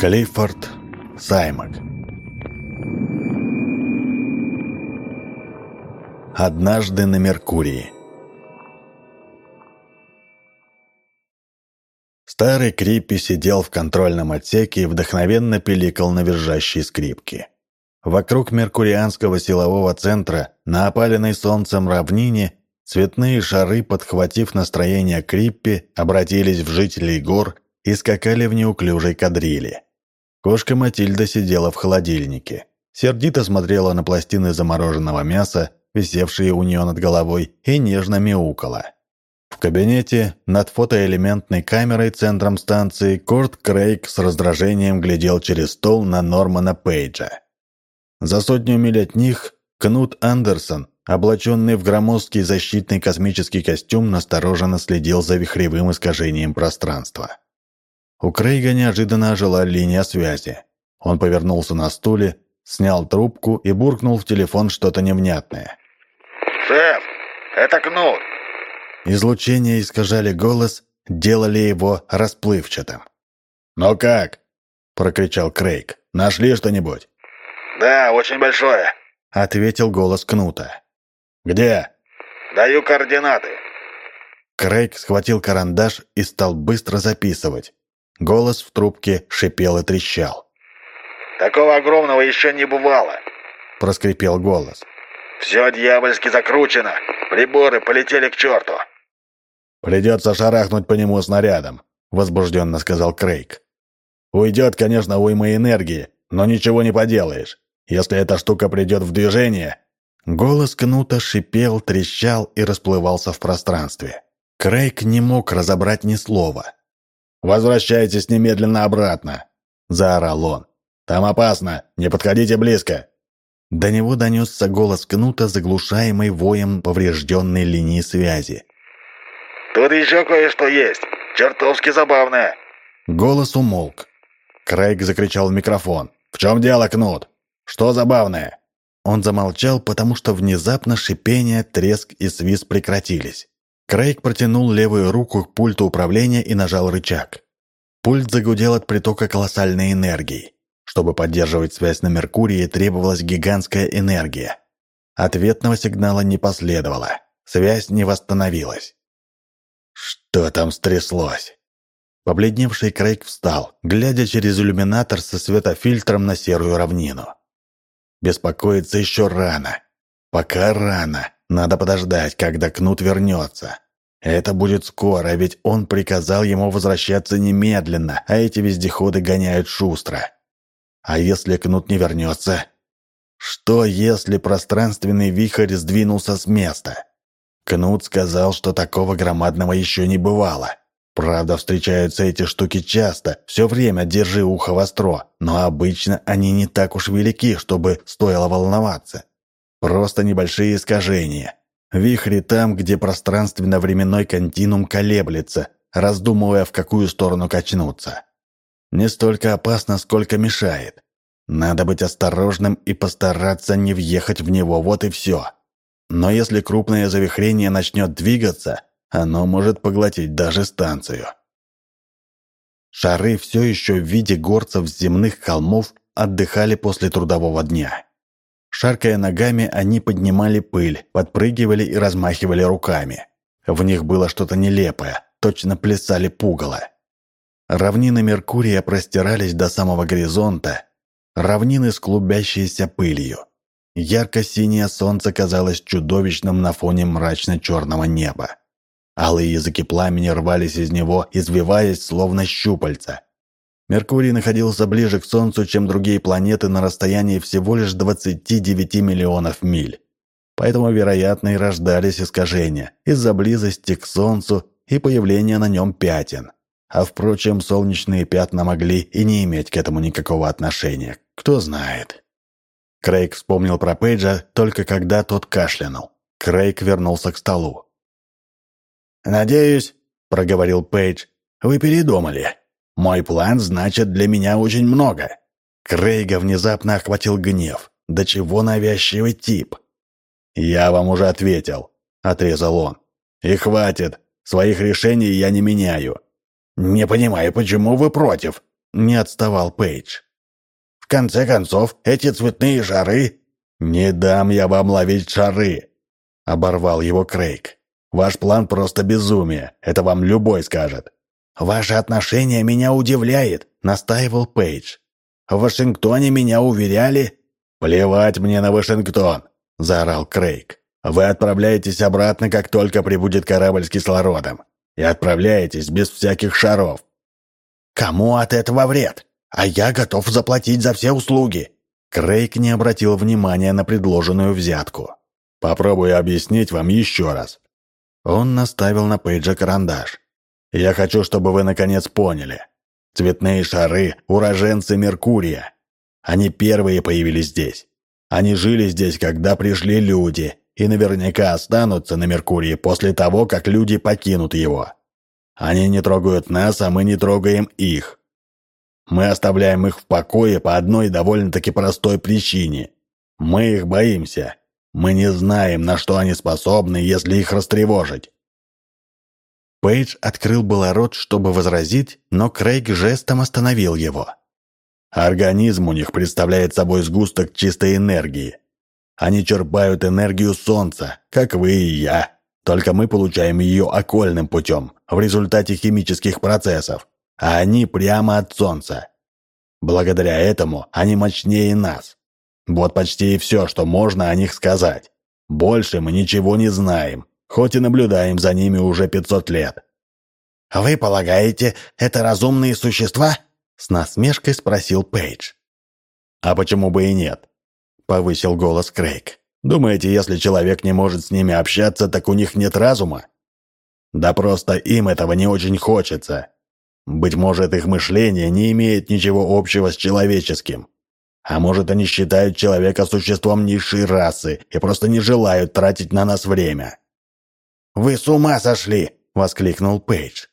Клиффорд Саймак Однажды на Меркурии Старый Криппи сидел в контрольном отсеке и вдохновенно пиликал на визжащей скрипке. Вокруг меркурианского силового центра, на опаленной солнцем равнине, цветные шары, подхватив настроение Криппи, обратились в жителей гор и скакали в неуклюжей кадрили. Кошка Матильда сидела в холодильнике. Сердито смотрела на пластины замороженного мяса, висевшие у нее над головой, и нежно мяукала. В кабинете над фотоэлементной камерой центром станции Корт Крейг с раздражением глядел через стол на Нормана Пейджа. За сотню миль от них Кнут Андерсон, облаченный в громоздкий защитный космический костюм, настороженно следил за вихревым искажением пространства. У Крейга неожиданно ожила линия связи. Он повернулся на стуле, снял трубку и буркнул в телефон что-то невнятное. «Шеф, это Кнут!» Излучения искажали голос, делали его расплывчатым. «Ну как?» – прокричал Крейг. «Нашли что-нибудь?» «Да, очень большое», — ответил голос Кнута. «Где?» «Даю координаты». Крейг схватил карандаш и стал быстро записывать. Голос в трубке шипел и трещал. «Такого огромного еще не бывало», — проскрипел голос. «Все дьявольски закручено. Приборы полетели к черту». «Придется шарахнуть по нему снарядом», — возбужденно сказал Крейг. «Уйдет, конечно, уйма энергии, но ничего не поделаешь. Если эта штука придет в движение...» Голос Кнута шипел, трещал и расплывался в пространстве. Крейг не мог разобрать ни слова. «Возвращайтесь немедленно обратно!» – заорал он. «Там опасно! Не подходите близко!» До него донесся голос Кнута, заглушаемый воем поврежденной линии связи. «Тут еще кое-что есть! Чертовски забавное!» Голос умолк. Крейг закричал в микрофон. «В чем дело, Кнут? Что забавное?» Он замолчал, потому что внезапно шипение, треск и свист прекратились. Крейг протянул левую руку к пульту управления и нажал рычаг. Пульт загудел от притока колоссальной энергии. Чтобы поддерживать связь на Меркурии, требовалась гигантская энергия. Ответного сигнала не последовало. Связь не восстановилась. «Что там стряслось?» Побледневший Крейг встал, глядя через иллюминатор со светофильтром на серую равнину. Беспокоиться еще рано. Пока рано. Надо подождать, когда Кнут вернется. Это будет скоро, ведь он приказал ему возвращаться немедленно, а эти вездеходы гоняют шустро. А если Кнут не вернется? Что, если пространственный вихрь сдвинулся с места? Кнут сказал, что такого громадного еще не бывало. Правда, встречаются эти штуки часто, все время держи ухо востро, но обычно они не так уж велики, чтобы стоило волноваться. Просто небольшие искажения. Вихри там, где пространственно-временной континуум колеблется, раздумывая, в какую сторону качнуться. Не столько опасно, сколько мешает. Надо быть осторожным и постараться не въехать в него, вот и все. Но если крупное завихрение начнет двигаться – оно может поглотить даже станцию. Шары все еще в виде горцев земных холмов отдыхали после трудового дня. Шаркая ногами, они поднимали пыль, подпрыгивали и размахивали руками. В них было что-то нелепое, точно плясали пугало. Равнины Меркурия простирались до самого горизонта, равнины с клубящейся пылью. Ярко-синее солнце казалось чудовищным на фоне мрачно-черного неба. Алые языки пламени рвались из него, извиваясь, словно щупальца. Меркурий находился ближе к Солнцу, чем другие планеты на расстоянии всего лишь 29 миллионов миль. Поэтому, вероятно, и рождались искажения из-за близости к Солнцу и появления на нем пятен. А впрочем, солнечные пятна могли и не иметь к этому никакого отношения. Кто знает. Крейг вспомнил про Пейджа только когда тот кашлянул. Крейг вернулся к столу. «Надеюсь», — проговорил Пейдж, — «вы передумали. Мой план значит для меня очень много». Крейга внезапно охватил гнев. «Да чего навязчивый тип?» «Я вам уже ответил», — отрезал он. «И хватит. Своих решений я не меняю». «Не понимаю, почему вы против?» Не отставал Пейдж. «В конце концов, эти цветные шары...» «Не дам я вам ловить шары!» — оборвал его Крейг. «Ваш план просто безумие, это вам любой скажет». «Ваше отношение меня удивляет», — настаивал Пейдж. «В Вашингтоне меня уверяли...» «Плевать мне на Вашингтон!» — заорал Крейг. «Вы отправляетесь обратно, как только прибудет корабль с кислородом. И отправляетесь без всяких шаров». «Кому от этого вред? А я готов заплатить за все услуги. Крейг не обратил внимания на предложенную взятку. «Попробую объяснить вам еще раз». Он наставил на Пейджа карандаш. «Я хочу, чтобы вы наконец поняли. Цветные шары – уроженцы Меркурия. Они первые появились здесь. Они жили здесь, когда пришли люди, и наверняка останутся на Меркурии после того, как люди покинут его. Они не трогают нас, а мы не трогаем их. Мы оставляем их в покое по одной довольно-таки простой причине. Мы их боимся. Мы не знаем, на что они способны, если их растревожить». Пейдж открыл было рот, чтобы возразить, но Крейг жестом остановил его. Организм у них представляет собой сгусток чистой энергии. Они черпают энергию Солнца, как вы и я. Только мы получаем ее окольным путем, в результате химических процессов а они прямо от Солнца. Благодаря этому они мощнее нас. Вот почти и все, что можно о них сказать. Больше мы ничего не знаем, хоть и наблюдаем за ними уже 500 лет. «Вы полагаете, это разумные существа?» — с насмешкой спросил Пейдж. «А почему бы и нет?» — повысил голос Крейг. «Думаете, если человек не может с ними общаться, так у них нет разума?» «Да просто им этого не очень хочется. Быть может, их мышление не имеет ничего общего с человеческим. А может, они считают человека существом низшей расы и просто не желают тратить на нас время. «Вы с ума сошли!» — воскликнул Пейдж.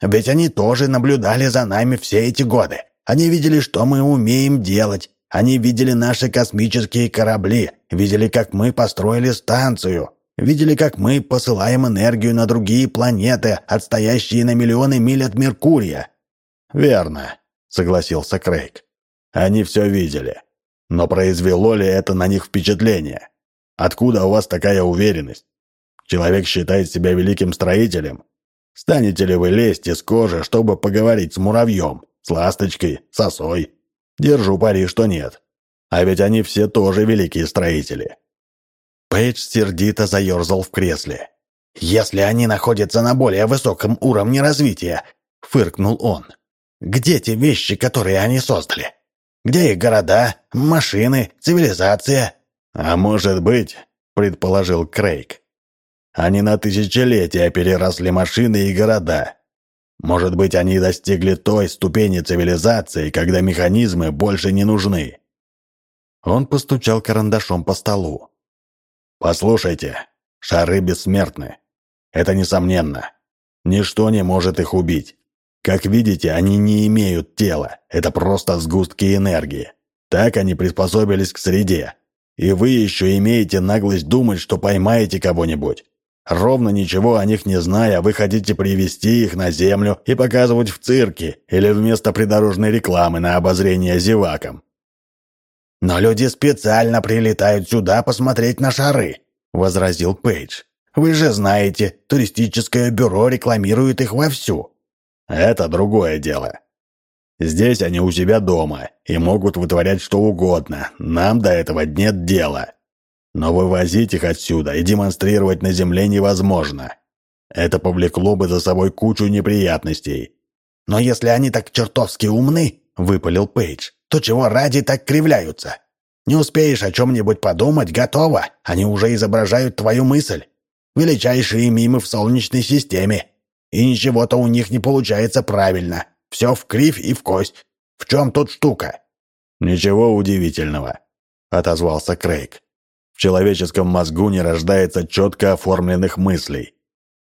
«Ведь они тоже наблюдали за нами все эти годы. Они видели, что мы умеем делать. Они видели наши космические корабли, видели, как мы построили станцию. Видели, как мы посылаем энергию на другие планеты, отстоящие на миллионы миль от Меркурия?» «Верно», — согласился Крейг. «Они все видели. Но произвело ли это на них впечатление? Откуда у вас такая уверенность? Человек считает себя великим строителем. Станете ли вы лезть из кожи, чтобы поговорить с муравьем, с ласточкой, с? Держу пари, что нет. А ведь они все тоже великие строители. Пейдж сердито заерзал в кресле. «Если они находятся на более высоком уровне развития», — фыркнул он, — «где те вещи, которые они создали? Где их города, машины, цивилизация?» «А может быть», — предположил Крейг, — «они на тысячелетия переросли машины и города. Может быть, они достигли той ступени цивилизации, когда механизмы больше не нужны». Он постучал карандашом по столу. Послушайте, шары бессмертны. Это несомненно. Ничто не может их убить. Как видите, они не имеют тела. Это просто сгустки энергии. Так они приспособились к среде. И вы еще имеете наглость думать, что поймаете кого-нибудь. Ровно ничего о них не зная, вы хотите привести их на землю и показывать в цирке или вместо придорожной рекламы на обозрение зевакам. «Но люди специально прилетают сюда посмотреть на шары», — возразил Пейдж. «Вы же знаете, туристическое бюро рекламирует их вовсю». «Это другое дело. Здесь они у себя дома и могут вытворять что угодно. Нам до этого нет дела. Но вывозить их отсюда и демонстрировать на земле невозможно. Это повлекло бы за собой кучу неприятностей». «Но если они так чертовски умны», — выпалил Пейдж, то чего ради так кривляются? Не успеешь о чем-нибудь подумать, готово. Они уже изображают твою мысль. Величайшие мимы в Солнечной системе. И ничего-то у них не получается правильно. Все в кривь и в кость. В чем тут штука?» «Ничего удивительного», — отозвался Крейг. «В человеческом мозгу не рождается четко оформленных мыслей.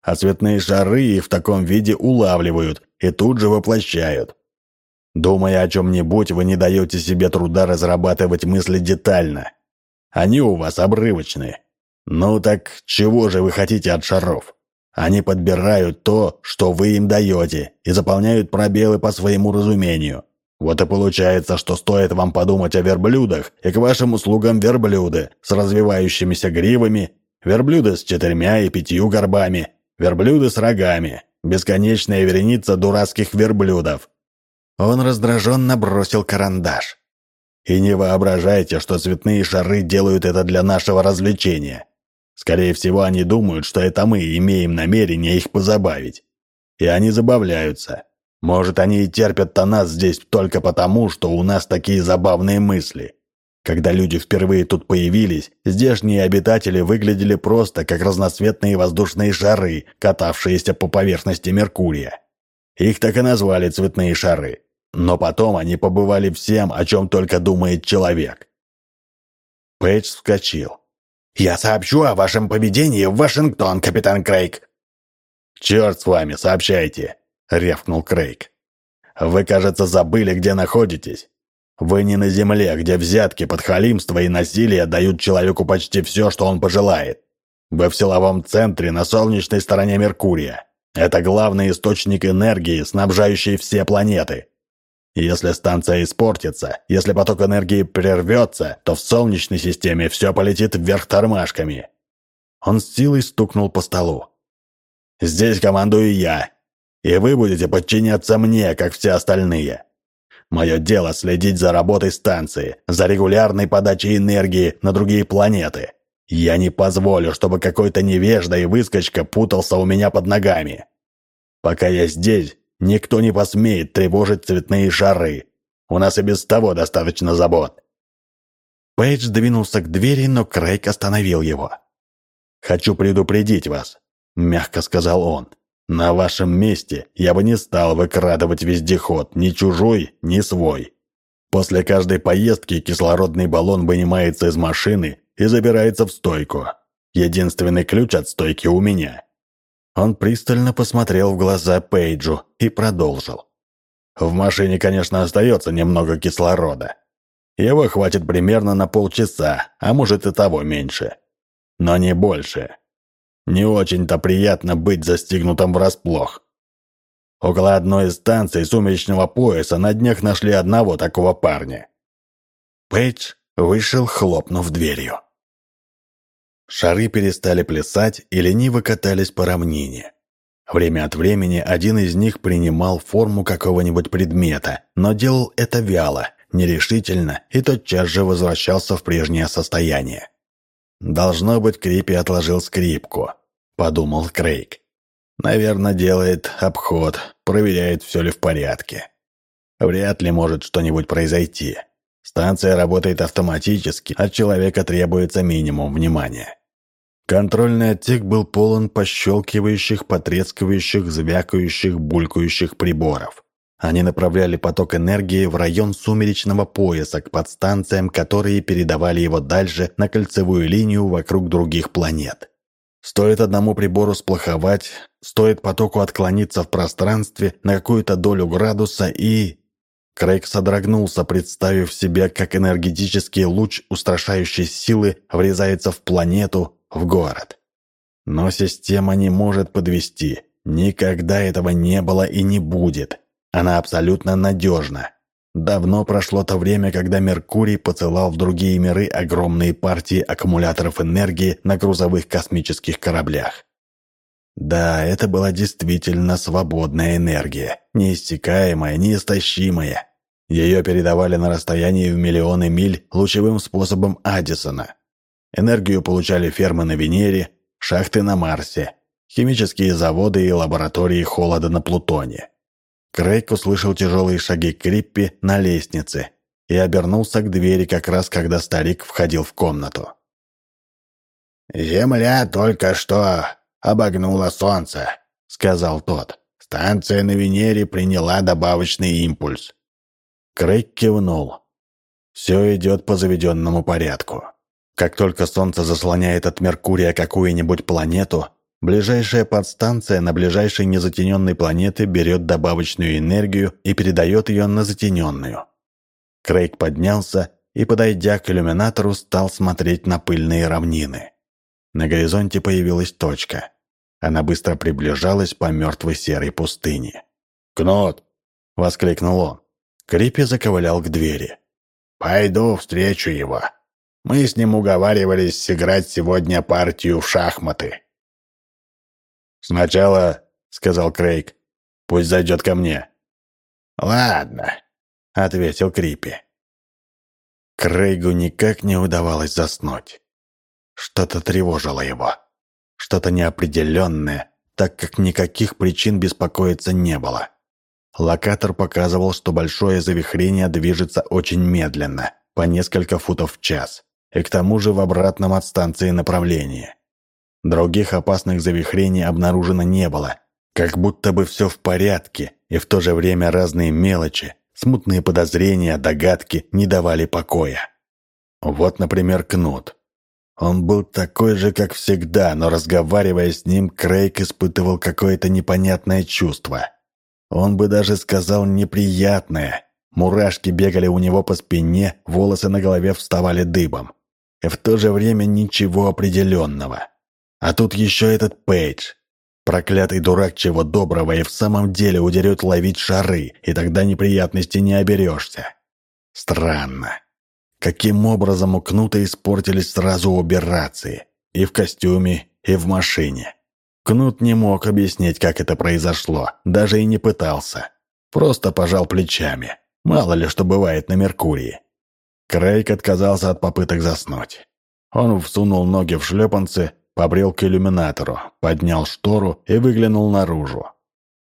А цветные шары их в таком виде улавливают и тут же воплощают. Думая о чем-нибудь, вы не даете себе труда разрабатывать мысли детально. Они у вас обрывочные. Ну так чего же вы хотите от шаров? Они подбирают то, что вы им даете, и заполняют пробелы по своему разумению. Вот и получается, что стоит вам подумать о верблюдах, и к вашим услугам верблюды с развивающимися гривами, верблюды с четырьмя и пятью горбами, верблюды с рогами, бесконечная вереница дурацких верблюдов. Он раздраженно бросил карандаш. И не воображайте, что цветные шары делают это для нашего развлечения. Скорее всего, они думают, что это мы имеем намерение их позабавить. И они забавляются. Может, они и терпят-то нас здесь только потому, что у нас такие забавные мысли. Когда люди впервые тут появились, здешние обитатели выглядели просто как разноцветные воздушные шары, катавшиеся по поверхности Меркурия. Их так и назвали цветные шары. Но потом они побывали всем, о чем только думает человек. Пейдж вскочил. «Я сообщу о вашем поведении в Вашингтон, капитан Крейг!» «Черт с вами, сообщайте!» — рявкнул Крейг. «Вы, кажется, забыли, где находитесь. Вы не на Земле, где взятки, подхалимство и насилие дают человеку почти все, что он пожелает. Вы в силовом центре на солнечной стороне Меркурия. Это главный источник энергии, снабжающий все планеты. Если станция испортится, если поток энергии прервется, то в Солнечной системе все полетит вверх тормашками. Он с силой стукнул по столу. «Здесь командую я, и вы будете подчиняться мне, как все остальные. Мое дело следить за работой станции, за регулярной подачей энергии на другие планеты. Я не позволю, чтобы какой-то невежда и выскочка путался у меня под ногами. Пока я здесь, Никто не посмеет тревожить цветные шары. У нас и без того достаточно забот». Пейдж двинулся к двери, но Крейг остановил его. «Хочу предупредить вас», — мягко сказал он. «На вашем месте я бы не стал выкрадывать вездеход, ни чужой, ни свой. После каждой поездки кислородный баллон вынимается из машины и забирается в стойку. Единственный ключ от стойки у меня. Он пристально посмотрел в глаза Пейджу и продолжил. «В машине, конечно, остается немного кислорода. Его хватит примерно на полчаса, а может и того меньше. Но не больше. Не очень-то приятно быть застигнутым врасплох. Около одной из станций сумеречного пояса на днях нашли одного такого парня». Пейдж вышел, хлопнув дверью. Шары перестали плясать и лениво катались по равнине. Время от времени один из них принимал форму какого-нибудь предмета, но делал это вяло, нерешительно и тотчас же возвращался в прежнее состояние. «Должно быть, Крипи отложил скрипку», — подумал Крейг. «Наверное, делает обход, проверяет, все ли в порядке. Вряд ли может что-нибудь произойти. Станция работает автоматически, от человека требуется минимум внимания». Контрольный отсек был полон пощелкивающих, потрескивающих, звякающих, булькающих приборов. Они направляли поток энергии в район сумеречного пояса к подстанциям, которые передавали его дальше на кольцевую линию вокруг других планет. Стоит одному прибору сплоховать, стоит потоку отклониться в пространстве на какую-то долю градуса и... Крейг содрогнулся, представив себе, как энергетический луч устрашающей силы врезается в планету, в город. Но система не может подвести. Никогда этого не было и не будет. Она абсолютно надежна. Давно прошло то время, когда Меркурий посылал в другие миры огромные партии аккумуляторов энергии на грузовых космических кораблях. Да, это была действительно свободная энергия, неиссякаемая, неистощимая. Ее передавали на расстоянии в миллионы миль лучевым способом Аддисона – Энергию получали фермы на Венере, шахты на Марсе, химические заводы и лаборатории холода на Плутоне. Крейг услышал тяжелые шаги Криппи на лестнице и обернулся к двери как раз, когда старик входил в комнату. «Земля только что обогнула Солнце», — сказал тот. «Станция на Венере приняла добавочный импульс». Крейг кивнул. «Все идет по заведенному порядку». Как только Солнце заслоняет от Меркурия какую-нибудь планету, ближайшая подстанция на ближайшей незатененной планете берет добавочную энергию и передает ее на затененную. Крейг поднялся и, подойдя к иллюминатору, стал смотреть на пыльные равнины. На горизонте появилась точка. Она быстро приближалась по мертвой серой пустыне. «Кнут!» — воскликнул он. Крипи заковылял к двери. «Пойду встречу его. Мы с ним уговаривались сыграть сегодня партию в шахматы». «Сначала, — сказал Крейг, — пусть зайдет ко мне». «Ладно», — ответил Крипи. Крейгу никак не удавалось заснуть. Что-то тревожило его. Что-то неопределенное, так как никаких причин беспокоиться не было. Локатор показывал, что большое завихрение движется очень медленно, по несколько футов в час, и к тому же в обратном от станции направлении. Других опасных завихрений обнаружено не было, как будто бы все в порядке, и в то же время разные мелочи, смутные подозрения, догадки не давали покоя. Вот, например, Кнут. Он был такой же, как всегда, но разговаривая с ним, Крейг испытывал какое-то непонятное чувство – он бы даже сказал неприятное. Мурашки бегали у него по спине, волосы на голове вставали дыбом. И в то же время ничего определенного. А тут еще этот Пейдж. Проклятый дурак чего доброго и в самом деле удерет ловить шары, и тогда неприятностей не оберешься. Странно. Каким образом у Кнута испортились сразу обе рации? И в костюме, и в машине. Кнут не мог объяснить, как это произошло, даже и не пытался. Просто пожал плечами. Мало ли что бывает на Меркурии. Крейг отказался от попыток заснуть. Он всунул ноги в шлепанцы, побрел к иллюминатору, поднял штору и выглянул наружу.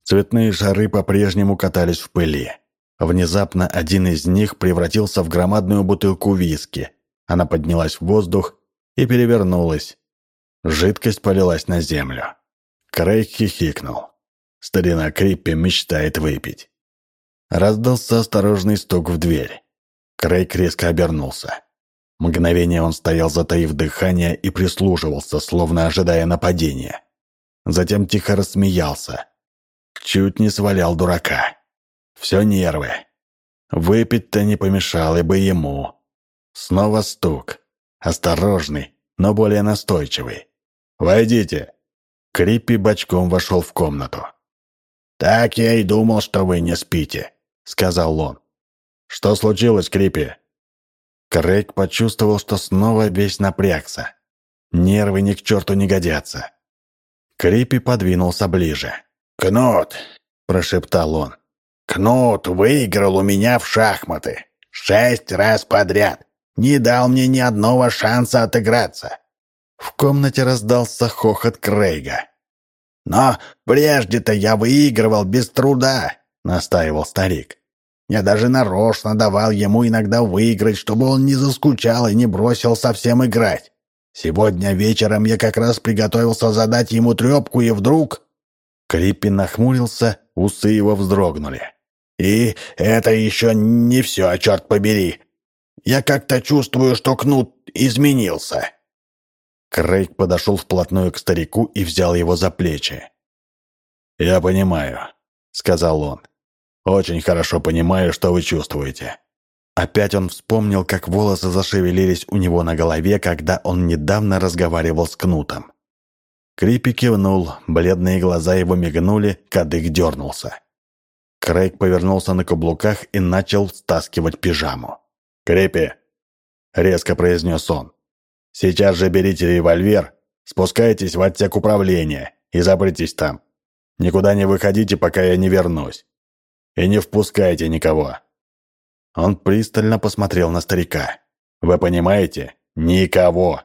Цветные шары по-прежнему катались в пыли. Внезапно один из них превратился в громадную бутылку виски. Она поднялась в воздух и перевернулась. Жидкость полилась на землю. Крейг хихикнул. Старина Криппи мечтает выпить. Раздался осторожный стук в дверь. Крейг резко обернулся. Мгновение он стоял, затаив дыхание, и прислушивался, словно ожидая нападения. Затем тихо рассмеялся. Чуть не свалял дурака. Все нервы. Выпить-то не помешало бы ему. Снова стук. Осторожный, но более настойчивый. «Войдите!» Криппи бочком вошел в комнату. «Так я и думал, что вы не спите», — сказал он. «Что случилось, Криппи?» Крейг почувствовал, что снова весь напрягся. Нервы ни к черту не годятся. Криппи подвинулся ближе. «Кнут!» – прошептал он. «Кнут выиграл у меня в шахматы. Шесть раз подряд. Не дал мне ни одного шанса отыграться. В комнате раздался хохот Крейга. «Но прежде-то я выигрывал без труда», — настаивал старик. «Я даже нарочно давал ему иногда выиграть, чтобы он не заскучал и не бросил совсем играть. Сегодня вечером я как раз приготовился задать ему трепку, и вдруг...» Криппи нахмурился, усы его вздрогнули. «И это еще не все, черт побери. Я как-то чувствую, что Кнут изменился». Крейг подошел вплотную к старику и взял его за плечи. «Я понимаю», — сказал он. «Очень хорошо понимаю, что вы чувствуете». Опять он вспомнил, как волосы зашевелились у него на голове, когда он недавно разговаривал с Кнутом. Крипи кивнул, бледные глаза его мигнули, кадык дернулся. Крейг повернулся на каблуках и начал стаскивать пижаму. «Крипи!» — резко произнес он. Сейчас же берите револьвер, спускайтесь в отсек управления и запритесь там. Никуда не выходите, пока я не вернусь. И не впускайте никого». Он пристально посмотрел на старика. «Вы понимаете? Никого.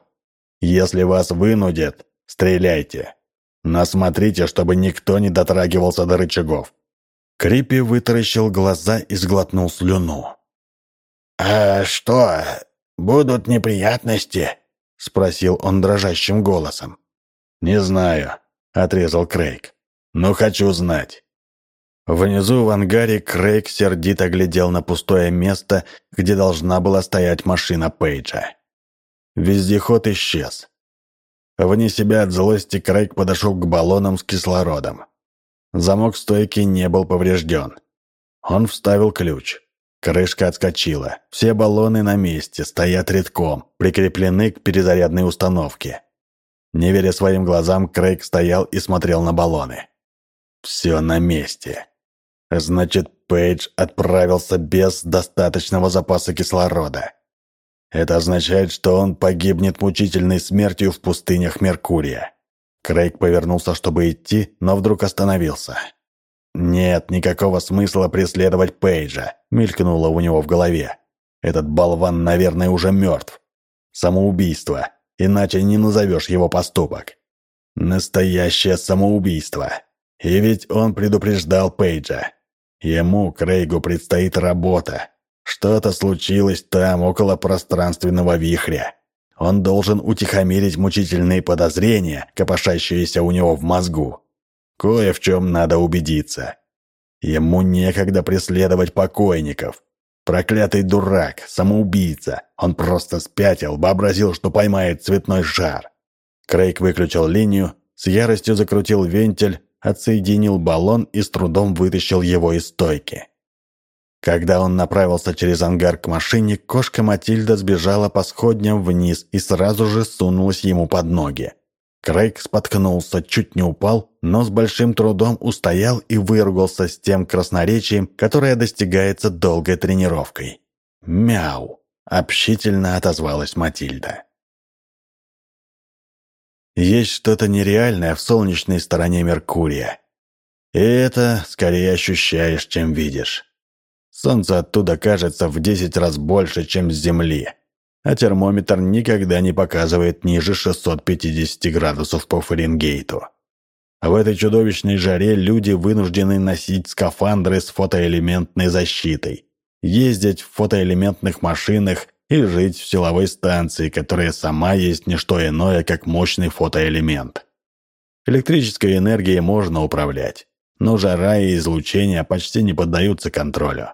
Если вас вынудят, стреляйте. Но смотрите, чтобы никто не дотрагивался до рычагов». Крипи вытаращил глаза и сглотнул слюну. «А что, будут неприятности?» — спросил он дрожащим голосом. «Не знаю», — отрезал Крейг. «Но хочу знать». Внизу в ангаре Крейг сердито глядел на пустое место, где должна была стоять машина Пейджа. Вездеход исчез. Вне себя от злости Крейг подошел к баллонам с кислородом. Замок стойки не был поврежден. Он вставил ключ. Крышка отскочила. Все баллоны на месте, стоят редком, прикреплены к перезарядной установке. Не веря своим глазам, Крейг стоял и смотрел на баллоны. Все на месте. Значит, Пейдж отправился без достаточного запаса кислорода. Это означает, что он погибнет мучительной смертью в пустынях Меркурия. Крейг повернулся, чтобы идти, но вдруг остановился. «Нет никакого смысла преследовать Пейджа», — мелькнуло у него в голове. «Этот болван, наверное, уже мертв. Самоубийство, иначе не назовешь его поступок. Настоящее самоубийство. И ведь он предупреждал Пейджа. Ему, Крейгу, предстоит работа. Что-то случилось там, около пространственного вихря. Он должен утихомирить мучительные подозрения, копошащиеся у него в мозгу. Кое в чем надо убедиться. Ему некогда преследовать покойников. Проклятый дурак, самоубийца. Он просто спятил, вообразил, что поймает цветной шар. Крейг выключил линию, с яростью закрутил вентиль, отсоединил баллон и с трудом вытащил его из стойки. Когда он направился через ангар к машине, кошка Матильда сбежала по сходням вниз и сразу же сунулась ему под ноги. Крейг споткнулся, чуть не упал, но с большим трудом устоял и выругался с тем красноречием, которое достигается долгой тренировкой. «Мяу!» – общительно отозвалась Матильда. Есть что-то нереальное в солнечной стороне Меркурия. И это скорее ощущаешь, чем видишь. Солнце оттуда кажется в 10 раз больше, чем с Земли, а термометр никогда не показывает ниже 650 градусов по Фаренгейту. В этой чудовищной жаре люди вынуждены носить скафандры с фотоэлементной защитой, ездить в фотоэлементных машинах и жить в силовой станции, которая сама есть не что иное, как мощный фотоэлемент. Электрической энергией можно управлять, но жара и излучение почти не поддаются контролю.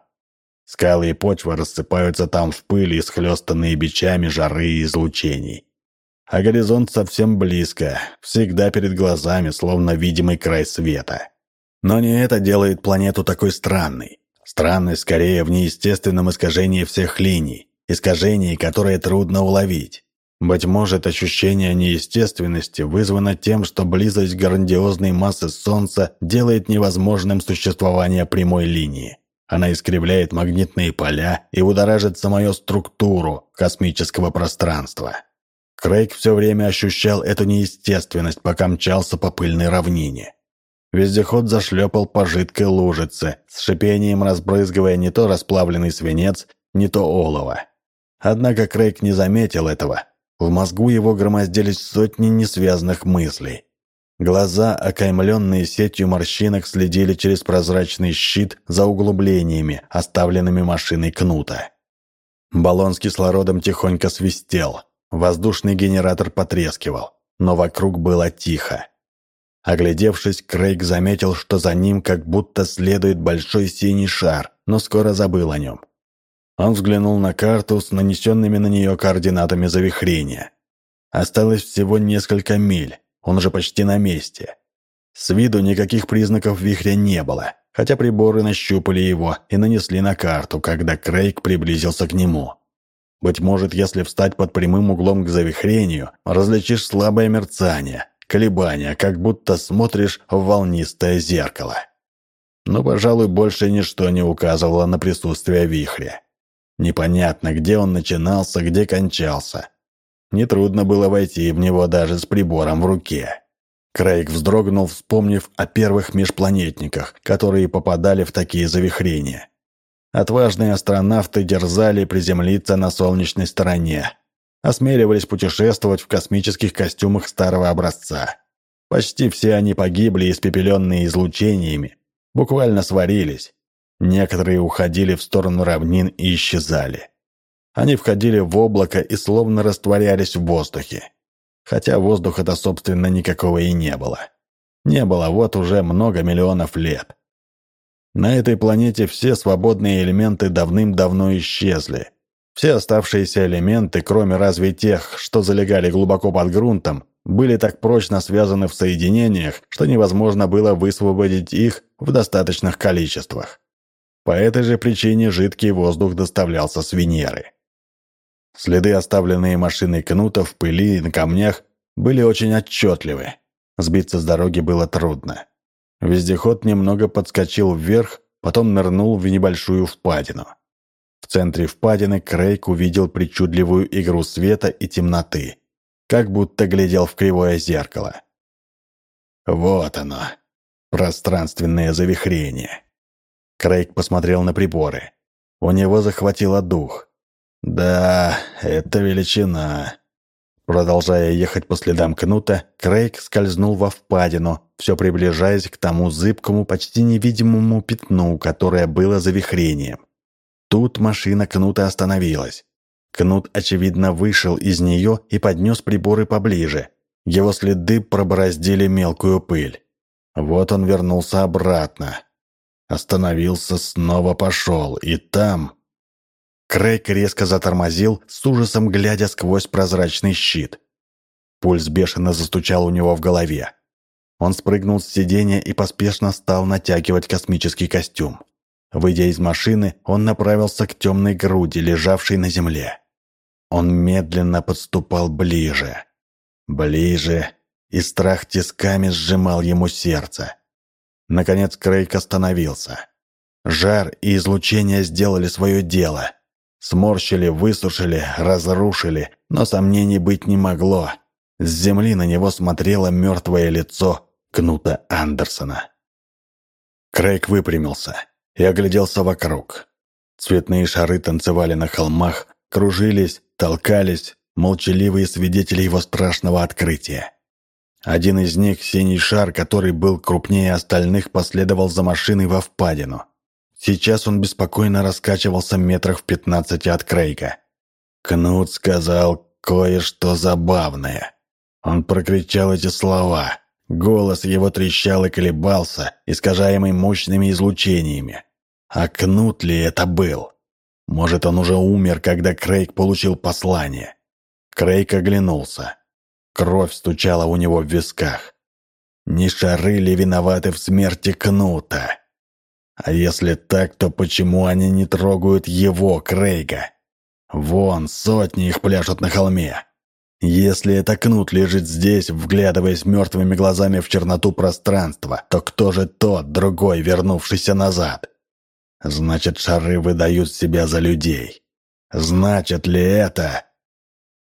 Скалы и почва рассыпаются там в пыли, исхлестанные бичами жары и излучений. А горизонт совсем близко, всегда перед глазами, словно видимый край света. Но не это делает планету такой странной. Странной скорее в неестественном искажении всех линий, искажении, которое трудно уловить. Быть может, ощущение неестественности вызвано тем, что близость грандиозной массы Солнца делает невозможным существование прямой линии. Она искривляет магнитные поля и будоражит самую структуру космического пространства. Крейг все время ощущал эту неестественность, пока мчался по пыльной равнине. Вездеход зашлепал по жидкой лужице, с шипением разбрызгивая не то расплавленный свинец, не то олово. Однако Крейг не заметил этого. В мозгу его громоздились сотни несвязанных мыслей. Глаза, окаймленные сетью морщинок, следили через прозрачный щит за углублениями, оставленными машиной Кнута. Баллон с кислородом тихонько свистел. Воздушный генератор потрескивал, но вокруг было тихо. Оглядевшись, Крейг заметил, что за ним как будто следует большой синий шар, но скоро забыл о нем. Он взглянул на карту с нанесенными на нее координатами завихрения. Осталось всего несколько миль, он уже почти на месте. С виду никаких признаков вихря не было, хотя приборы нащупали его и нанесли на карту, когда Крейг приблизился к нему. Быть может, если встать под прямым углом к завихрению, различишь слабое мерцание, колебания, как будто смотришь в волнистое зеркало. Но, пожалуй, больше ничто не указывало на присутствие вихря. Непонятно, где он начинался, где кончался. Нетрудно было войти в него даже с прибором в руке. Крейг вздрогнул, вспомнив о первых межпланетниках, которые попадали в такие завихрения. Отважные астронавты дерзали приземлиться на солнечной стороне. Осмеливались путешествовать в космических костюмах старого образца. Почти все они погибли, испепеленные излучениями. Буквально сварились. Некоторые уходили в сторону равнин и исчезали. Они входили в облако и словно растворялись в воздухе. Хотя воздуха-то, собственно, никакого и не было. Не было вот уже много миллионов лет. На этой планете все свободные элементы давным-давно исчезли. Все оставшиеся элементы, кроме разве тех, что залегали глубоко под грунтом, были так прочно связаны в соединениях, что невозможно было высвободить их в достаточных количествах. По этой же причине жидкий воздух доставлялся с Венеры. Следы, оставленные машиной Кнута в пыли и на камнях, были очень отчетливы. Сбиться с дороги было трудно. Вездеход немного подскочил вверх, потом нырнул в небольшую впадину. В центре впадины Крейг увидел причудливую игру света и темноты, как будто глядел в кривое зеркало. Вот оно, пространственное завихрение. Крейг посмотрел на приборы. У него захватило дух. Да, это величина. Продолжая ехать по следам кнута, Крейг скользнул во впадину, все приближаясь к тому зыбкому, почти невидимому пятну, которое было завихрением. Тут машина кнута остановилась. Кнут, очевидно, вышел из нее и поднес приборы поближе. Его следы пробороздили мелкую пыль. Вот он вернулся обратно. Остановился, снова пошел, и там... Крейг резко затормозил, с ужасом глядя сквозь прозрачный щит. Пульс бешено застучал у него в голове. Он спрыгнул с сиденья и поспешно стал натягивать космический костюм. Выйдя из машины, он направился к темной груди, лежавшей на земле. Он медленно подступал ближе. Ближе, и страх тисками сжимал ему сердце. Наконец Крейг остановился. Жар и излучение сделали свое дело. Сморщили, высушили, разрушили, но сомнений быть не могло. С земли на него смотрело мертвое лицо Кнута Андерсона. Крейг выпрямился и огляделся вокруг. Цветные шары танцевали на холмах, кружились, толкались, молчаливые свидетели его страшного открытия. Один из них, синий шар, который был крупнее остальных, последовал за машиной во впадину. Сейчас он беспокойно раскачивался метрах в пятнадцати от Крейга. Кнут сказал кое-что забавное. Он прокричал эти слова. Голос его трещал и колебался, искажаемый мощными излучениями. А Кнут ли это был? Может, он уже умер, когда Крейг получил послание? Крейг оглянулся. Кровь стучала у него в висках. Не шары ли виноваты в смерти Кнута? А если так, то почему они не трогают его, Крейга? Вон, сотни их пляшут на холме. Если это Кнут лежит здесь, вглядываясь мертвыми глазами в черноту пространства, то кто же тот, другой, вернувшийся назад? Значит, шары выдают себя за людей. Значит ли это...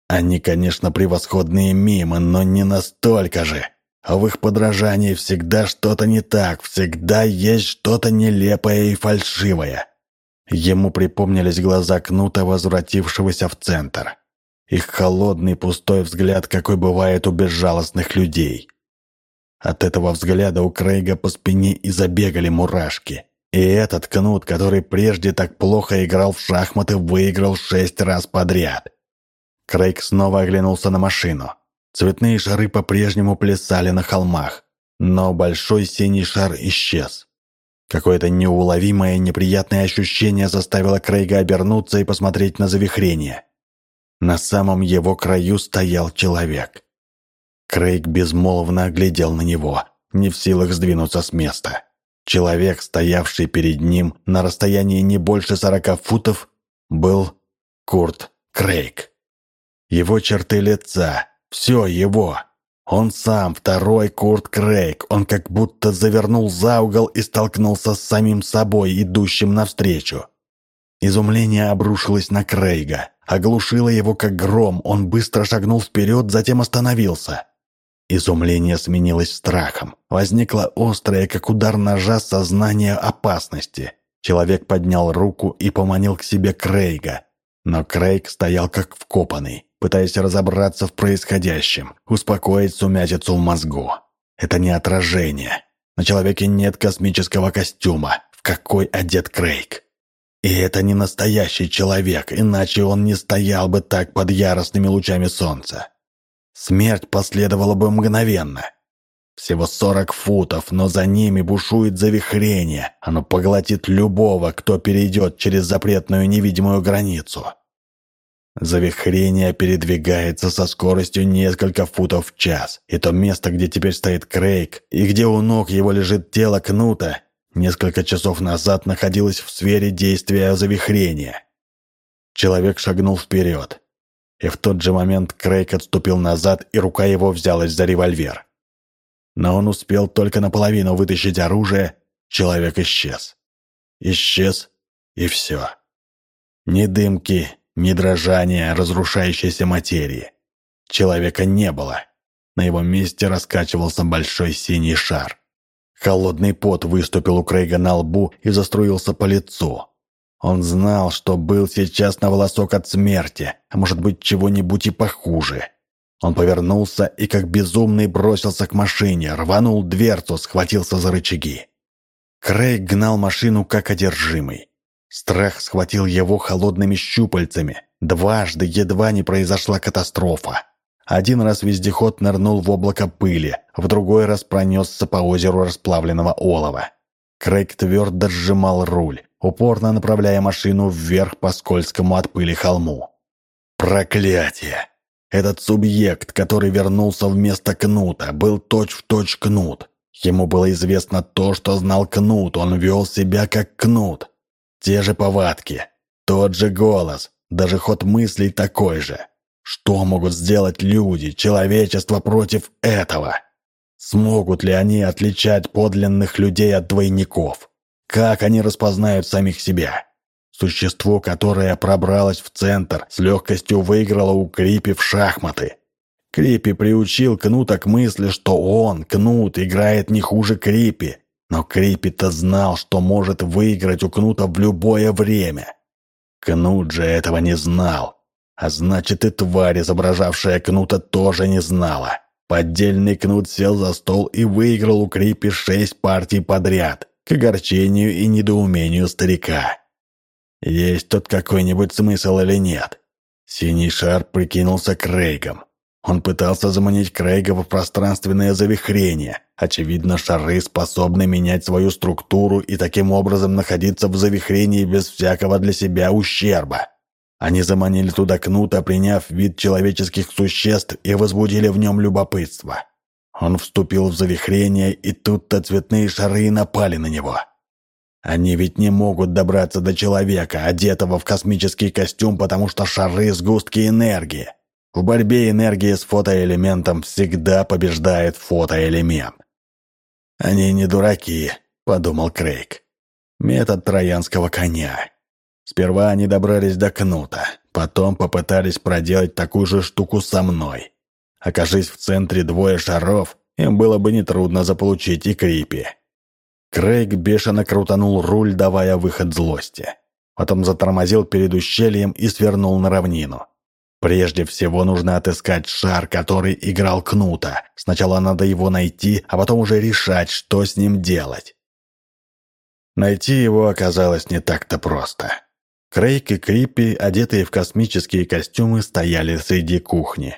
Они, конечно, превосходные мимы, но не настолько же. А в их подражании всегда что-то не так, всегда есть что-то нелепое и фальшивое. Ему припомнились глаза Кнута, возвратившегося в центр. Их холодный пустой взгляд, какой бывает у безжалостных людей. От этого взгляда у Крейга по спине и забегали мурашки. И этот Кнут, который прежде так плохо играл в шахматы, выиграл шесть раз подряд. Крейг снова оглянулся на машину. Цветные шары по-прежнему плясали на холмах, но большой синий шар исчез. Какое-то неуловимое неприятное ощущение заставило Крейга обернуться и посмотреть на завихрение. На самом его краю стоял человек. Крейг безмолвно оглядел на него, не в силах сдвинуться с места. Человек, стоявший перед ним на расстоянии не больше сорока футов, был Курт Крейг. Его черты лица, все его. Он сам, второй Курт Крейг. Он как будто завернул за угол и столкнулся с самим собой, идущим навстречу. Изумление обрушилось на Крейга. Оглушило его как гром. Он быстро шагнул вперед, затем остановился. Изумление сменилось страхом. Возникло острое, как удар ножа, сознание опасности. Человек поднял руку и поманил к себе Крейга. Но Крейг стоял как вкопанный пытаясь разобраться в происходящем, успокоить сумятицу в мозгу. Это не отражение. На человеке нет космического костюма, в какой одет Крейг. И это не настоящий человек, иначе он не стоял бы так под яростными лучами солнца. Смерть последовала бы мгновенно. Всего сорок футов, но за ними бушует завихрение. Оно поглотит любого, кто перейдет через запретную невидимую границу. Завихрение передвигается со скоростью несколько футов в час, и то место, где теперь стоит Крейг, и где у ног его лежит тело Кнута, несколько часов назад находилось в сфере действия завихрения. Человек шагнул вперед. И в тот же момент Крейг отступил назад, и рука его взялась за револьвер. Но он успел только наполовину вытащить оружие, человек исчез. Исчез, и все. Ни дымки, ни дрожания разрушающейся материи. Человека не было. На его месте раскачивался большой синий шар. Холодный пот выступил у Крейга на лбу и заструился по лицу. Он знал, что был сейчас на волосок от смерти, а может быть чего-нибудь и похуже. Он повернулся и как безумный бросился к машине, рванул дверцу, схватился за рычаги. Крейг гнал машину как одержимый. Страх схватил его холодными щупальцами. Дважды едва не произошла катастрофа. Один раз вездеход нырнул в облако пыли, в другой раз пронесся по озеру расплавленного олова. Крейг твердо сжимал руль, упорно направляя машину вверх по скользкому от пыли холму. Проклятие! Этот субъект, который вернулся вместо Кнута, был точь-в-точь точь Кнут. Ему было известно то, что знал Кнут, он вел себя как Кнут. Те же повадки, тот же голос, даже ход мыслей такой же. Что могут сделать люди, человечество против этого? Смогут ли они отличать подлинных людей от двойников? Как они распознают самих себя? Существо, которое пробралось в центр, с легкостью выиграло у Крипи в шахматы. Крипи приучил Кнута к мысли, что он, Кнут, играет не хуже Крипи. Но Крипи-то знал, что может выиграть у Кнута в любое время. Кнут же этого не знал. А значит, и тварь, изображавшая Кнута, тоже не знала. Поддельный Кнут сел за стол и выиграл у Крипи шесть партий подряд, к огорчению и недоумению старика. Есть тут какой-нибудь смысл или нет? Синий шар прикинулся Крейгом. Он пытался заманить Крейга в пространственное завихрение. Очевидно, шары способны менять свою структуру и таким образом находиться в завихрении без всякого для себя ущерба. Они заманили туда кнута, приняв вид человеческих существ и возбудили в нем любопытство. Он вступил в завихрение, и тут-то цветные шары напали на него. Они ведь не могут добраться до человека, одетого в космический костюм, потому что шары – сгустки энергии. В борьбе энергии с фотоэлементом всегда побеждает фотоэлемент. «Они не дураки», – подумал Крейг. «Метод троянского коня. Сперва они добрались до кнута, потом попытались проделать такую же штуку со мной. Окажись в центре двое шаров, им было бы нетрудно заполучить и Крипи. Крейг бешено крутанул руль, давая выход злости. Потом затормозил перед ущельем и свернул на равнину. Прежде всего нужно отыскать шар, который играл Кнута. Сначала надо его найти, а потом уже решать, что с ним делать. Найти его оказалось не так-то просто. Крейг и Криппи, одетые в космические костюмы, стояли среди кухни.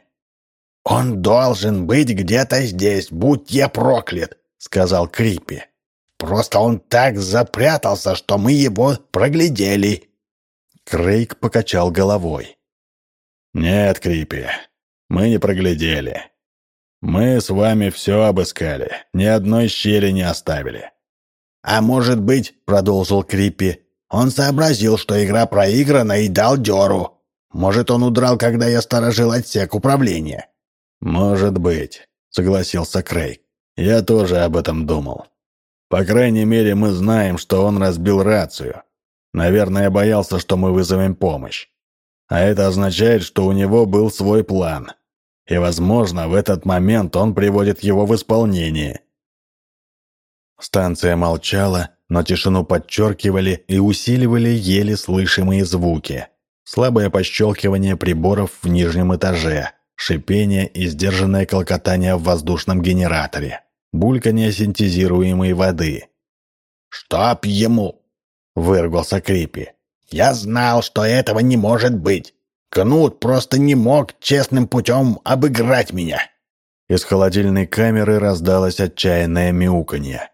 «Он должен быть где-то здесь, будь я проклят», — сказал Криппи. «Просто он так запрятался, что мы его проглядели». Крейг покачал головой. «Нет, Криппи, мы не проглядели. Мы с вами все обыскали, ни одной щели не оставили». «А может быть, — продолжил Криппи, он сообразил, что игра проиграна и дал дёру. Может, он удрал, когда я сторожил отсек управления?» «Может быть», — согласился Крейг. «Я тоже об этом думал. По крайней мере, мы знаем, что он разбил рацию. Наверное, боялся, что мы вызовем помощь. А это означает, что у него был свой план. И, возможно, в этот момент он приводит его в исполнение». Станция молчала, но тишину подчеркивали и усиливали еле слышимые звуки. Слабое пощелкивание приборов в нижнем этаже, шипение и сдержанное колкотание в воздушном генераторе, бульканье синтезируемой воды. «Чтоб ему!» — вырвался Крипи. «Я знал, что этого не может быть. Кнут просто не мог честным путем обыграть меня». Из холодильной камеры раздалось отчаянное мяуканье.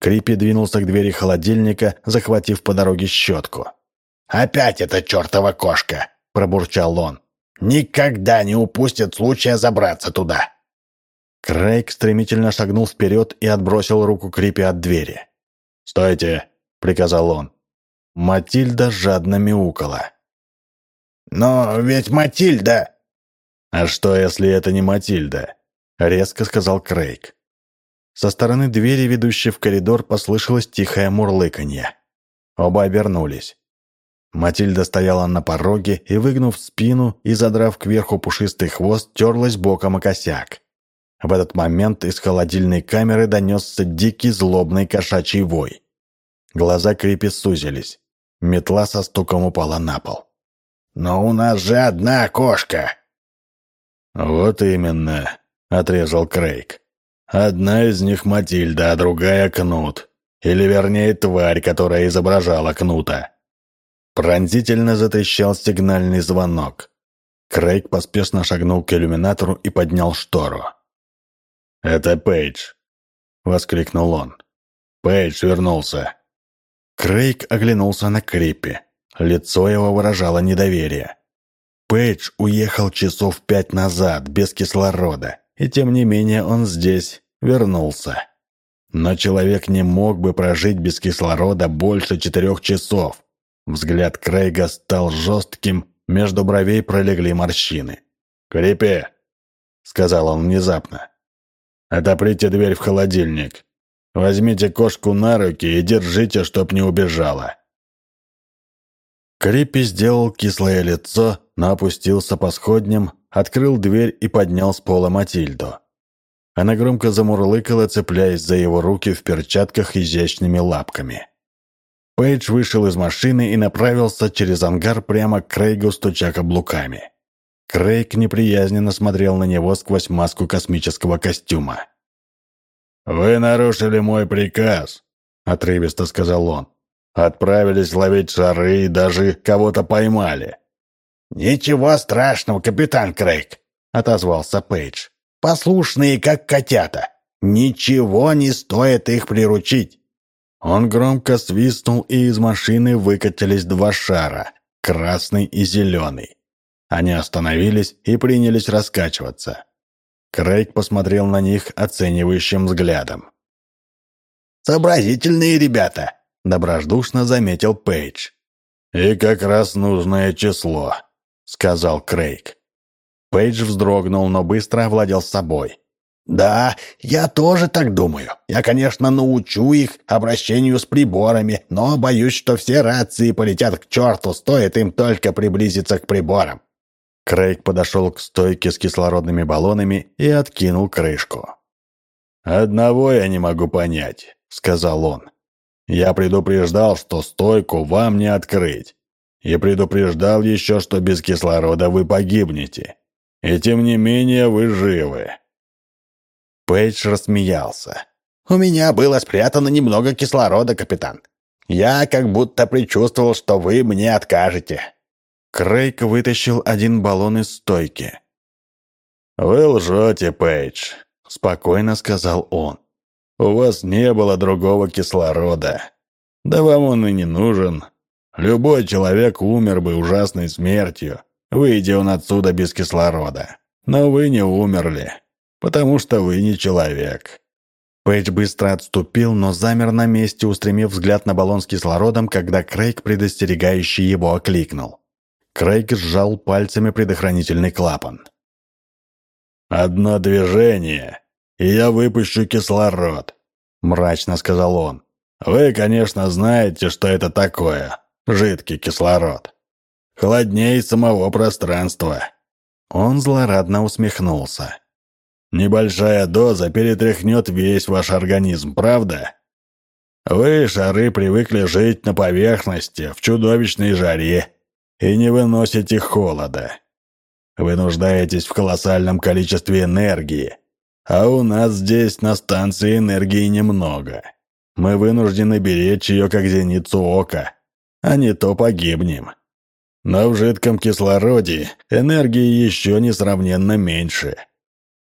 Крипи двинулся к двери холодильника, захватив по дороге щетку. «Опять эта чертова кошка!» – пробурчал он. «Никогда не упустит случая забраться туда!» Крейг стремительно шагнул вперед и отбросил руку Крипи от двери. «Стойте!» – приказал он. Матильда жадно мяукала. «Но ведь Матильда...» «А что, если это не Матильда?» — резко сказал Крейг. Со стороны двери, ведущей в коридор, послышалось тихое мурлыканье. Оба обернулись. Матильда стояла на пороге и, выгнув спину и задрав кверху пушистый хвост, терлась боком о косяк. В этот момент из холодильной камеры донесся дикий злобный кошачий вой. Глаза Крипи сузились. Метла со стуком упала на пол. «Но у нас же одна кошка!» «Вот именно», — отрезал Крейг. «Одна из них Матильда, а другая Кнут. Или вернее, тварь, которая изображала Кнута». Пронзительно затрещал сигнальный звонок. Крейг поспешно шагнул к иллюминатору и поднял штору. «Это Пейдж!» — воскликнул он. «Пейдж вернулся!» Крейг оглянулся на Криппи. Лицо его выражало недоверие. Пейдж уехал часов пять назад, без кислорода, и тем не менее он здесь вернулся. Но человек не мог бы прожить без кислорода больше четырех часов. Взгляд Крейга стал жестким, между бровей пролегли морщины. «Крипи!» — сказал он внезапно. «Отоприте дверь в холодильник. Возьмите кошку на руки и держите, чтоб не убежала». Крипи сделал кислое лицо, но опустился по сходням, открыл дверь и поднял с пола Матильду. Она громко замурлыкала, цепляясь за его руки в перчатках изящными лапками. Пейдж вышел из машины и направился через ангар прямо к Крейгу, стуча каблуками. Крейг неприязненно смотрел на него сквозь маску космического костюма. «Вы нарушили мой приказ», — отрывисто сказал он. «Отправились ловить шары и даже кого-то поймали». «Ничего страшного, капитан Крейг», — отозвался Пейдж. «Послушные, как котята. Ничего не стоит их приручить. Он громко свистнул, и из машины выкатились два шара, красный и зеленый. Они остановились и принялись раскачиваться. Крейг посмотрел на них оценивающим взглядом. «Сообразительные ребята», — добродушно заметил Пейдж. «И как раз нужное число», — сказал Крейг. Пейдж вздрогнул, но быстро овладел собой. «Да, я тоже так думаю. Я, конечно, научу их обращению с приборами, но боюсь, что все рации полетят к черту, стоит им только приблизиться к приборам». Крейг подошел к стойке с кислородными баллонами и откинул крышку. «Одного я не могу понять», — сказал он. «Я предупреждал, что стойку вам не открыть. И предупреждал еще, что без кислорода вы погибнете. И тем не менее вы живы». Пейдж рассмеялся. «У меня было спрятано немного кислорода, капитан. Я как будто предчувствовал, что вы мне откажете». Крейг вытащил один баллон из стойки. «Вы лжете, Пейдж», — спокойно сказал он. «У вас не было другого кислорода. Да вам он и не нужен. Любой человек умер бы ужасной смертью, выйдя он отсюда без кислорода. Но вы не умерли потому что вы не человек». Пейдж быстро отступил, но замер на месте, устремив взгляд на баллон с кислородом, когда Крейг, предостерегающий его, окликнул. Крейг сжал пальцами предохранительный клапан. «Одно движение, и я выпущу кислород», — мрачно сказал он. «Вы, конечно, знаете, что это такое. Жидкий кислород. Холоднее самого пространства». Он злорадно усмехнулся. Небольшая доза перетряхнет весь ваш организм, правда? Вы, шары, привыкли жить на поверхности, в чудовищной жаре, и не выносите холода. Вы нуждаетесь в колоссальном количестве энергии, а у нас здесь на станции энергии немного. Мы вынуждены беречь ее как зеницу ока, а не то погибнем. Но в жидком кислороде энергии еще несравненно меньше.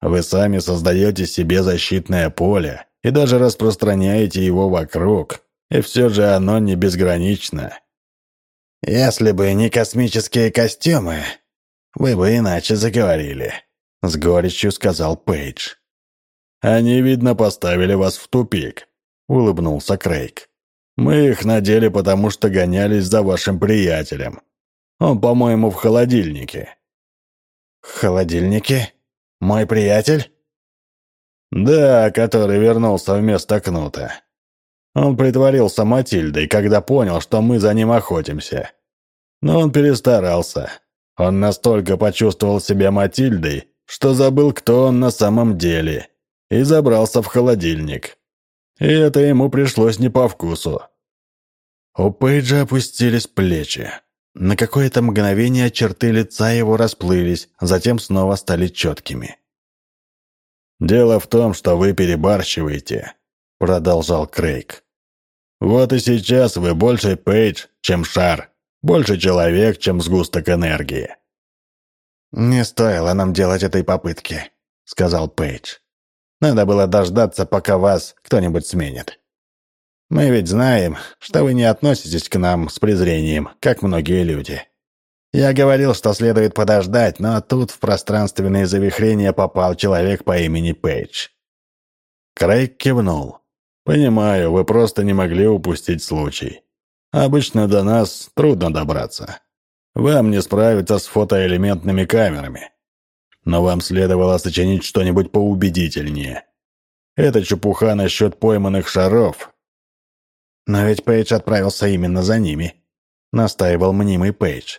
Вы сами создаете себе защитное поле и даже распространяете его вокруг, и все же оно не безгранично. Если бы не космические костюмы, вы бы иначе заговорили, — с горечью сказал Пейдж. «Они, видно, поставили вас в тупик», — улыбнулся Крейг. «Мы их надели, потому что гонялись за вашим приятелем. Он, по-моему, в холодильнике». холодильнике? Мой приятель?» «Да, который вернулся вместо Кнута. Он притворился Матильдой, когда понял, что мы за ним охотимся. Но он перестарался. Он настолько почувствовал себя Матильдой, что забыл, кто он на самом деле, и забрался в холодильник. И это ему пришлось не по вкусу. У Пейджа опустились плечи. На какое-то мгновение черты лица его расплылись, затем снова стали четкими. «Дело в том, что вы перебарщиваете», — продолжал Крейг. «Вот и сейчас вы больше Пейдж, чем шар, больше человек, чем сгусток энергии». «Не стоило нам делать этой попытки», — сказал Пейдж. «Надо было дождаться, пока вас кто-нибудь сменит. Мы ведь знаем, что вы не относитесь к нам с презрением, как многие люди. Я говорил, что следует подождать, но тут в пространственные завихрения попал человек по имени Пейдж». Крейг кивнул. «Понимаю, вы просто не могли упустить случай. Обычно до нас трудно добраться. Вам не справиться с фотоэлементными камерами. Но вам следовало сочинить что-нибудь поубедительнее. Это чепуха насчет пойманных шаров. Но ведь Пейдж отправился именно за ними. Настаивал мнимый Пейдж.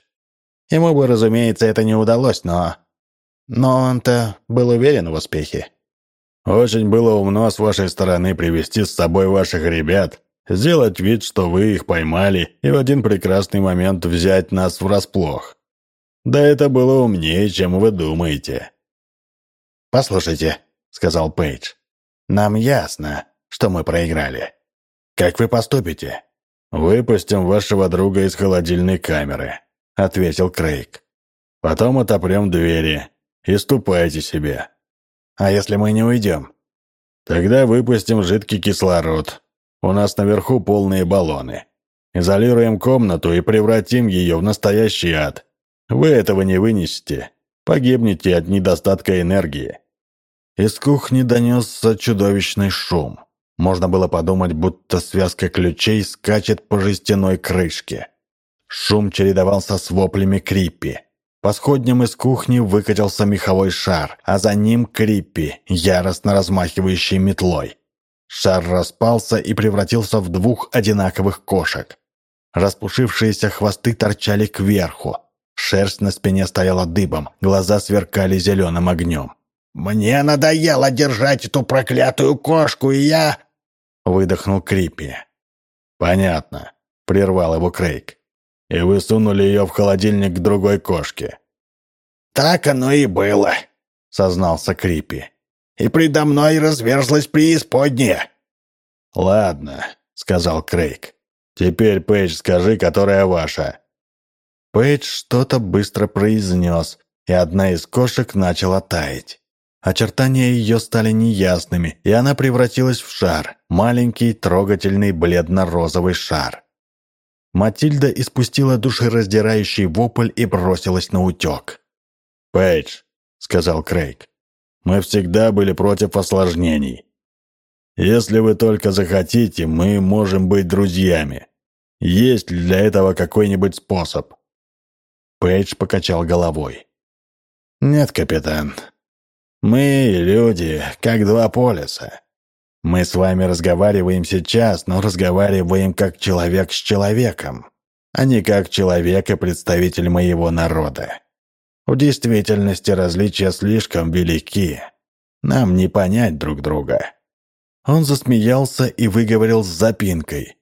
Ему бы, разумеется, это не удалось, но... Но он-то был уверен в успехе. Очень было умно с вашей стороны привести с собой ваших ребят сделать вид, что вы их поймали, и в один прекрасный момент взять нас врасплох. Да это было умнее, чем вы думаете». «Послушайте», — сказал Пейдж, — «нам ясно, что мы проиграли. Как вы поступите?» «Выпустим вашего друга из холодильной камеры», — ответил Крейг. «Потом отопрем двери и ступайте себе». «А если мы не уйдем?» «Тогда выпустим жидкий кислород, у нас наверху полные баллоны. Изолируем комнату и превратим ее в настоящий ад. Вы этого не вынесете. Погибнете от недостатка энергии». Из кухни донесся чудовищный шум. Можно было подумать, будто связка ключей скачет по жестяной крышке. Шум чередовался с воплями Криппи. По сходням из кухни выкатился меховой шар, а за ним Криппи, яростно размахивающий метлой. Шар распался и превратился в двух одинаковых кошек. Распушившиеся хвосты торчали кверху. Шерсть на спине стояла дыбом, глаза сверкали зеленым огнем. «Мне надоело держать эту проклятую кошку, и я...» Выдохнул Криппи. «Понятно», — прервал его Крейг. «И вы сунули ее в холодильник к другой кошке». «Так оно и было», — сознался Криппи и предо мной разверзлась преисподняя». «Ладно», — сказал Крейг. «Теперь, Пейдж, скажи, которая ваша». Пейдж что-то быстро произнес, и одна из кошек начала таять. Очертания ее стали неясными, и она превратилась в шар, маленький, трогательный, бледно-розовый шар. Матильда испустила душераздирающий вопль и бросилась на утек. «Пейдж», — сказал Крейг, мы всегда были против осложнений. Если вы только захотите, мы можем быть друзьями. Есть ли для этого какой-нибудь способ?» Пейдж покачал головой. «Нет, капитан. Мы, люди, как два полюса. Мы с вами разговариваем сейчас, но разговариваем как человек с человеком, а не как человек и представитель моего народа. В действительности различия слишком велики. Нам не понять друг друга». Он засмеялся и выговорил с запинкой.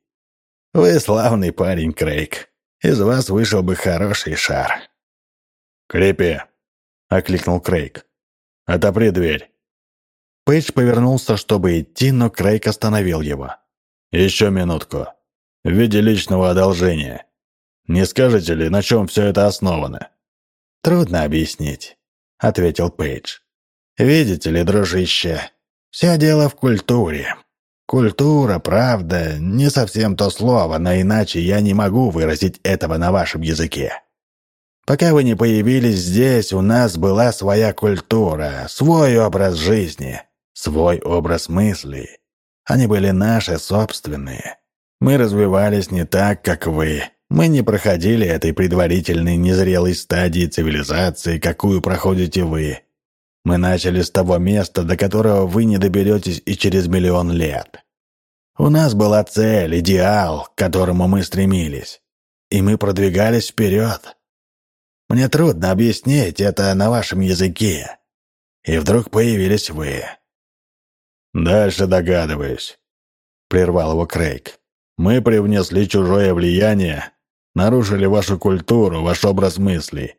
«Вы славный парень, Крейг. Из вас вышел бы хороший шар». «Крепи!» — окликнул Крейг. «Отопри дверь». Пейдж повернулся, чтобы идти, но Крейг остановил его. «Еще минутку. В виде личного одолжения. Не скажете ли, на чем все это основано?» «Трудно объяснить», — ответил Пейдж. «Видите ли, дружище, все дело в культуре. Культура, правда, не совсем то слово, но иначе я не могу выразить этого на вашем языке. Пока вы не появились здесь, у нас была своя культура, свой образ жизни, свой образ мыслей. Они были наши собственные. Мы развивались не так, как вы, Мы не проходили этой предварительной незрелой стадии цивилизации, какую проходите вы. Мы начали с того места, до которого вы не доберетесь и через миллион лет. У нас была цель, идеал, к которому мы стремились. И мы продвигались вперед. Мне трудно объяснить это на вашем языке. И вдруг появились вы. «Дальше догадываюсь», — прервал его Крейг. «Мы привнесли чужое влияние, нарушили вашу культуру, ваш образ мыслей.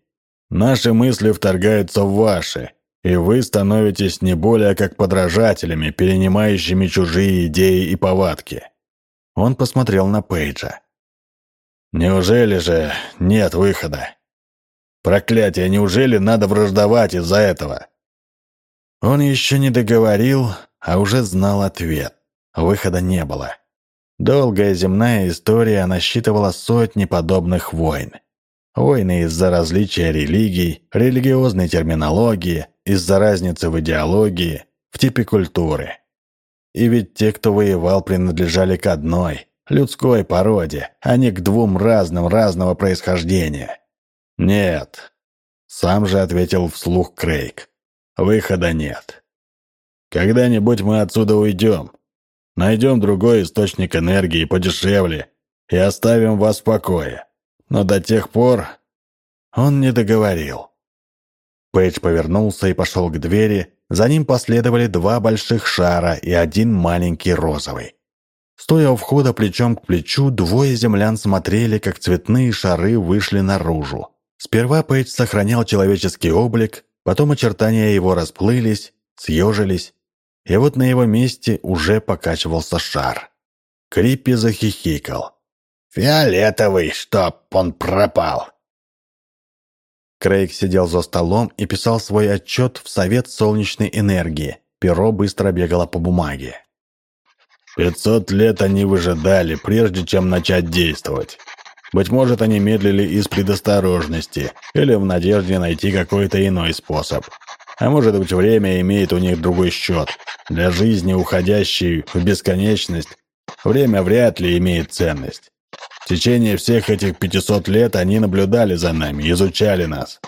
Наши мысли вторгаются в ваши, и вы становитесь не более как подражателями, перенимающими чужие идеи и повадки». Он посмотрел на Пейджа. «Неужели же нет выхода? Проклятие, неужели надо враждовать из-за этого?» Он еще не договорил, а уже знал ответ. Выхода не было. Долгая земная история насчитывала сотни подобных войн. Войны из-за различия религий, религиозной терминологии, из-за разницы в идеологии, в типе культуры. И ведь те, кто воевал, принадлежали к одной, людской породе, а не к двум разным разного происхождения. «Нет», — сам же ответил вслух Крейг. «Выхода нет. Когда-нибудь мы отсюда уйдем. Найдем другой источник энергии подешевле и оставим вас в покое. Но до тех пор...» Он не договорил. Пейдж повернулся и пошел к двери, за ним последовали два больших шара и один маленький розовый. Стоя у входа плечом к плечу, двое землян смотрели, как цветные шары вышли наружу. Сперва Пейдж сохранял человеческий облик, потом очертания его расплылись, съежились, и вот на его месте уже покачивался шар. Криппи захихикал. «Фиолетовый, чтоб он пропал!» Крейг сидел за столом и писал свой отчет в Совет солнечной энергии. Перо быстро бегало по бумаге. «Пятьсот лет они выжидали, прежде чем начать действовать. Быть может, они медлили из предосторожности или в надежде найти какой-то иной способ. А может быть, время имеет у них другой счет. Для жизни, уходящей в бесконечность, время вряд ли имеет ценность. В течение всех этих 500 лет они наблюдали за нами, изучали нас.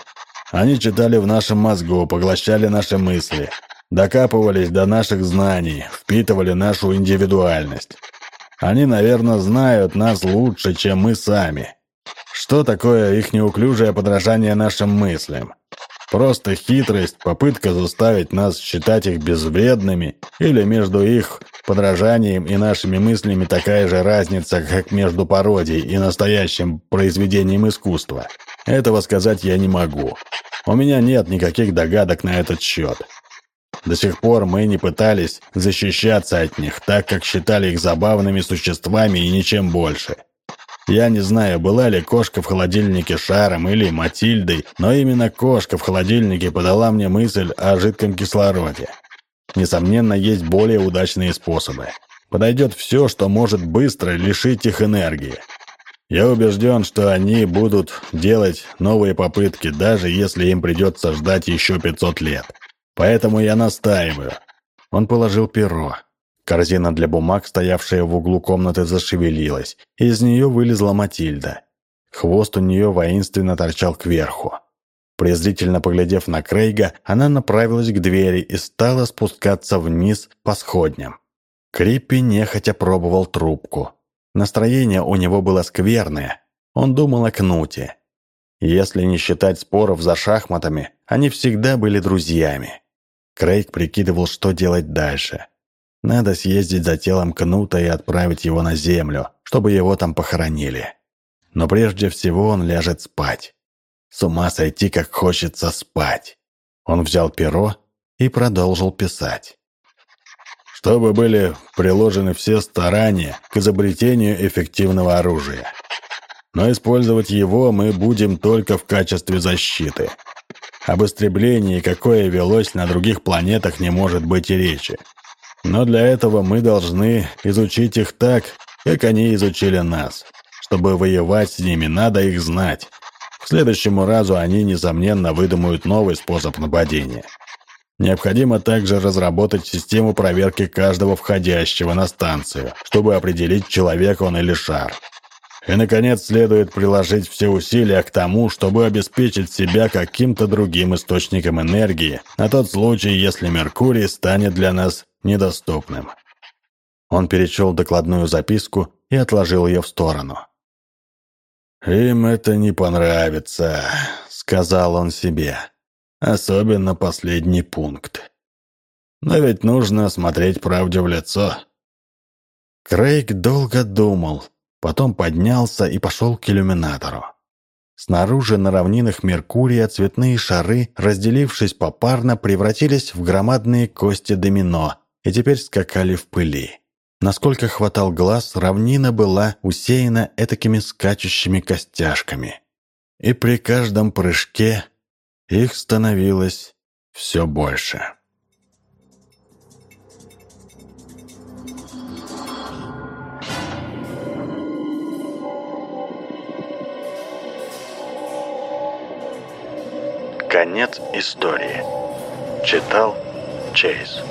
Они читали в нашем мозгу, поглощали наши мысли, докапывались до наших знаний, впитывали нашу индивидуальность. Они, наверное, знают нас лучше, чем мы сами. Что такое их неуклюжее подражание нашим мыслям? Просто хитрость, попытка заставить нас считать их безвредными, или между их подражанием и нашими мыслями такая же разница, как между пародией и настоящим произведением искусства. Этого сказать я не могу. У меня нет никаких догадок на этот счет. До сих пор мы не пытались защищаться от них, так как считали их забавными существами и ничем больше. Я не знаю, была ли кошка в холодильнике шаром или Матильдой, но именно кошка в холодильнике подала мне мысль о жидком кислороде. Несомненно, есть более удачные способы. Подойдет все, что может быстро лишить их энергии. Я убежден, что они будут делать новые попытки, даже если им придется ждать еще 500 лет. Поэтому я настаиваю». Он положил перо. Корзина для бумаг, стоявшая в углу комнаты, зашевелилась. Из нее вылезла Матильда. Хвост у нее воинственно торчал кверху. Презрительно поглядев на Крейга, она направилась к двери и стала спускаться вниз по сходням. Криппи нехотя пробовал трубку. Настроение у него было скверное. Он думал о Кнуте. Если не считать споров за шахматами, они всегда были друзьями. Крейг прикидывал, что делать дальше. Надо съездить за телом Кнута и отправить его на землю, чтобы его там похоронили. Но прежде всего он ляжет спать. С ума сойти, как хочется спать. Он взял перо и продолжил писать. Чтобы были приложены все старания к изобретению эффективного оружия. Но использовать его мы будем только в качестве защиты – об истреблении, какое велось на других планетах, не может быть и речи. Но для этого мы должны изучить их так, как они изучили нас. Чтобы воевать с ними, надо их знать. К следующему разу они, несомненно, выдумают новый способ нападения. Необходимо также разработать систему проверки каждого входящего на станцию, чтобы определить, человек он или шар. И, наконец, следует приложить все усилия к тому, чтобы обеспечить себя каким-то другим источником энергии на тот случай, если Меркурий станет для нас недоступным. Он перечел докладную записку и отложил ее в сторону. «Им это не понравится», — сказал он себе. «Особенно последний пункт. Но ведь нужно смотреть правде в лицо». Крейг долго думал, потом поднялся и пошел к иллюминатору. Снаружи на равнинах Меркурия цветные шары, разделившись попарно, превратились в громадные кости домино и теперь скакали в пыли. Насколько хватал глаз, равнина была усеяна этакими скачущими костяшками. И при каждом прыжке их становилось все больше. Конец истории. Читал Чейз.